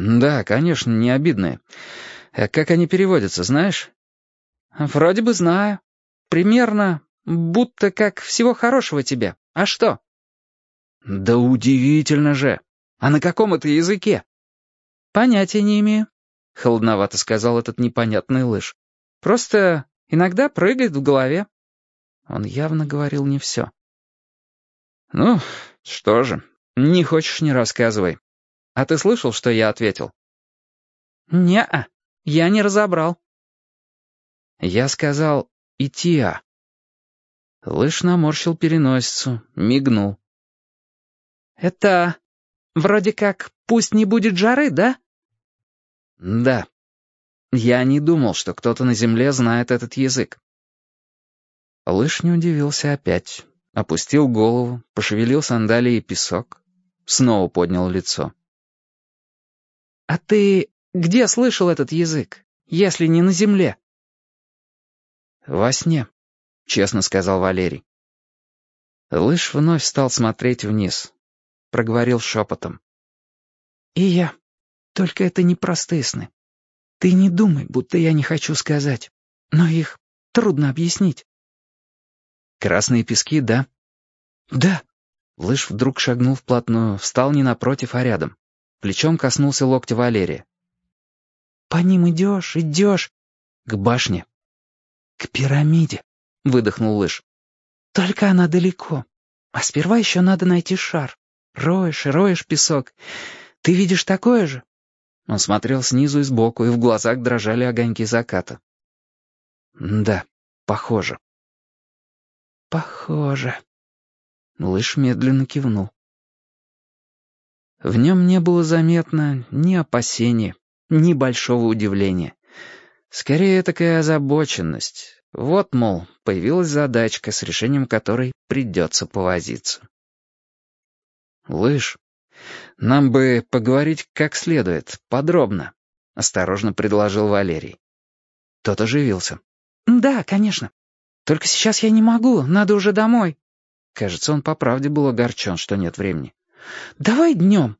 «Да, конечно, не обидные. А как они переводятся, знаешь?» «Вроде бы знаю. Примерно, будто как всего хорошего тебе. А что?» «Да удивительно же! А на каком это языке?» «Понятия не имею», — холодновато сказал этот непонятный лыж. «Просто иногда прыгает в голове». Он явно говорил не все. «Ну, что же, не хочешь — не рассказывай. А ты слышал, что я ответил?» «Не-а, я не разобрал». Я сказал «Итиа». Лыж наморщил переносицу, мигнул. «Это вроде как «пусть не будет жары», да?» «Да. Я не думал, что кто-то на земле знает этот язык». Лыж не удивился опять. Опустил голову, пошевелил сандалией песок. Снова поднял лицо. «А ты где слышал этот язык, если не на земле?» «Во сне», — честно сказал Валерий. Лыж вновь стал смотреть вниз. Проговорил шепотом. «И я. Только это не простые сны. Ты не думай, будто я не хочу сказать. Но их трудно объяснить». «Красные пески, да?» «Да». Лыж вдруг шагнул вплотную, встал не напротив, а рядом. Плечом коснулся локтя Валерия. «По ним идешь, идешь. К башне». «К пирамиде», — выдохнул Лыж. «Только она далеко. А сперва еще надо найти шар. Роешь и роешь песок. Ты видишь такое же?» Он смотрел снизу и сбоку, и в глазах дрожали огоньки заката. «Да, похоже». «Похоже». Лыж медленно кивнул. В нем не было заметно ни опасения, ни большого удивления. Скорее, такая озабоченность. Вот, мол, появилась задачка, с решением которой придется повозиться. «Лыж, нам бы поговорить как следует, подробно», — осторожно предложил Валерий. Тот оживился. «Да, конечно. Только сейчас я не могу, надо уже домой». Кажется, он по правде был огорчен, что нет времени. «Давай днем».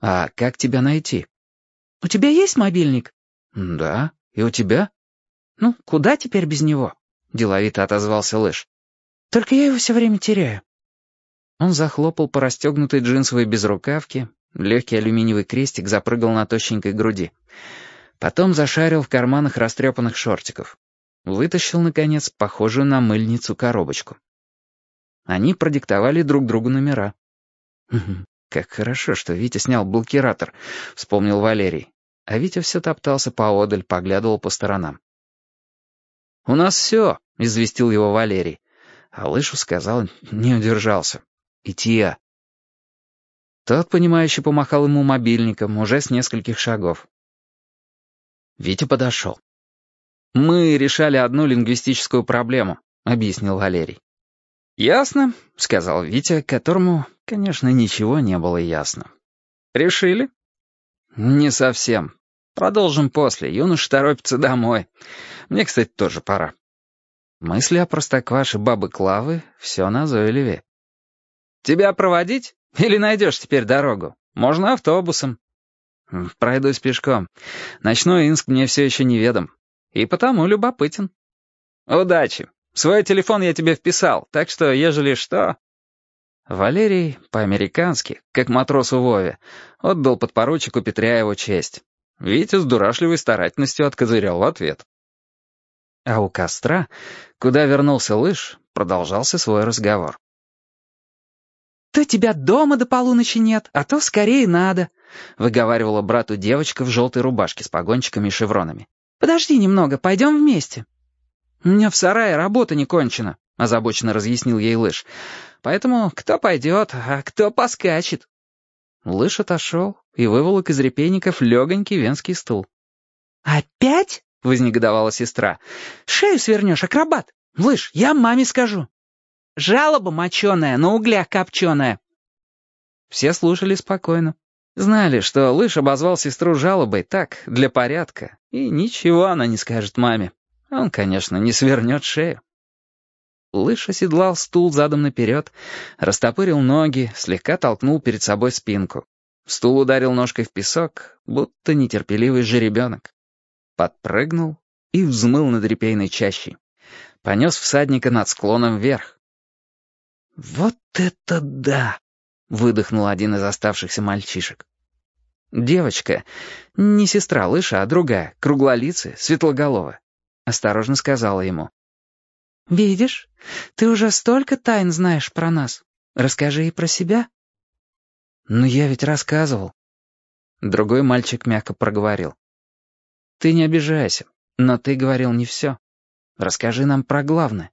«А как тебя найти?» «У тебя есть мобильник?» «Да. И у тебя?» «Ну, куда теперь без него?» — деловито отозвался Лыж. «Только я его все время теряю». Он захлопал по расстегнутой джинсовой безрукавке, легкий алюминиевый крестик запрыгал на тощенькой груди. Потом зашарил в карманах растрепанных шортиков. Вытащил, наконец, похожую на мыльницу коробочку. Они продиктовали друг другу номера. «Как хорошо, что Витя снял блокиратор», — вспомнил Валерий. А Витя все топтался поодаль, поглядывал по сторонам. «У нас все», — известил его Валерий. А Лышу сказал, не удержался. «Идти я». Тот, понимающе помахал ему мобильником уже с нескольких шагов. Витя подошел. «Мы решали одну лингвистическую проблему», — объяснил Валерий. «Ясно», — сказал Витя, которому, конечно, ничего не было ясно. «Решили?» «Не совсем. Продолжим после. Юноша торопится домой. Мне, кстати, тоже пора». Мысли о простокваше бабы Клавы все назойливее. «Тебя проводить? Или найдешь теперь дорогу? Можно автобусом». «Пройдусь пешком. Ночной Инск мне все еще неведом. И потому любопытен». «Удачи. Свой телефон я тебе вписал, так что, ежели что...» Валерий, по-американски, как матросу Вове, отдал подпоручику Петряеву честь. Витя с дурашливой старательностью откозырял в ответ. А у костра, куда вернулся лыж, продолжался свой разговор. «То тебя дома до полуночи нет, а то скорее надо», — выговаривала брату девочка в желтой рубашке с погончиками и шевронами. «Подожди немного, пойдем вместе». «У меня в сарае работа не кончена», — озабоченно разъяснил ей Лыж. «Поэтому кто пойдет, а кто поскачет». Лыж отошел и выволок из репейников легонький венский стул. «Опять?» — вознегодовала сестра. «Шею свернешь, акробат! Лыж, я маме скажу!» «Жалоба моченая, на углях копченая!» Все слушали спокойно. Знали, что Лыж обозвал сестру жалобой так, для порядка, и ничего она не скажет маме. Он, конечно, не свернет шею. Лыж оседлал стул задом наперед, растопырил ноги, слегка толкнул перед собой спинку. Стул ударил ножкой в песок, будто нетерпеливый жеребенок. Подпрыгнул и взмыл над репейной чащей. Понес всадника над склоном вверх. «Вот это да!» — выдохнул один из оставшихся мальчишек. Девочка, не сестра Лыша, а другая, круглолицая, светлоголовая, осторожно сказала ему. «Видишь, ты уже столько тайн знаешь про нас. Расскажи и про себя». «Ну я ведь рассказывал». Другой мальчик мягко проговорил. «Ты не обижайся, но ты говорил не все. Расскажи нам про главное».